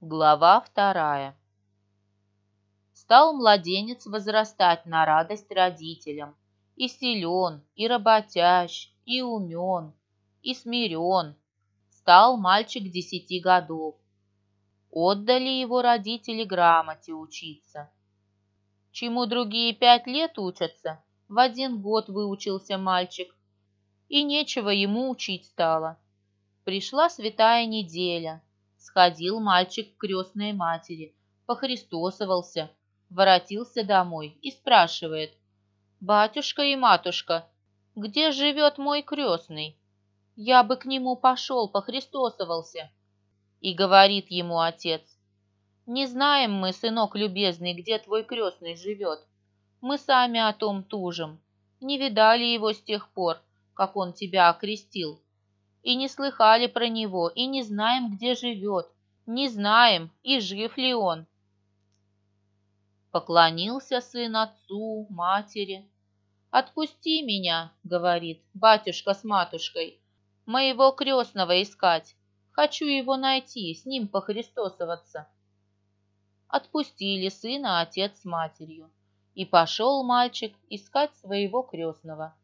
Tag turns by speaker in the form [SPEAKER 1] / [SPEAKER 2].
[SPEAKER 1] Глава вторая Стал младенец возрастать на радость родителям. И силен, и работящ, и умен, и смирен. Стал мальчик десяти годов. Отдали его родители грамоте учиться. Чему другие пять лет учатся, в один год выучился мальчик. И нечего ему учить стало. Пришла святая неделя. Сходил мальчик к крестной матери, похристосовался, воротился домой и спрашивает. «Батюшка и матушка, где живет мой крестный? Я бы к нему пошел, похристосовался». И говорит ему отец. «Не знаем мы, сынок любезный, где твой крестный живет. Мы сами о том тужим. Не видали его с тех пор, как он тебя окрестил и не слыхали про него, и не знаем, где живет, не знаем, и жив ли он. Поклонился сын отцу, матери. «Отпусти меня», — говорит батюшка с матушкой, «моего крестного искать. Хочу его найти, с ним похристосоваться». Отпустили сына отец с матерью, и пошел мальчик искать своего крестного.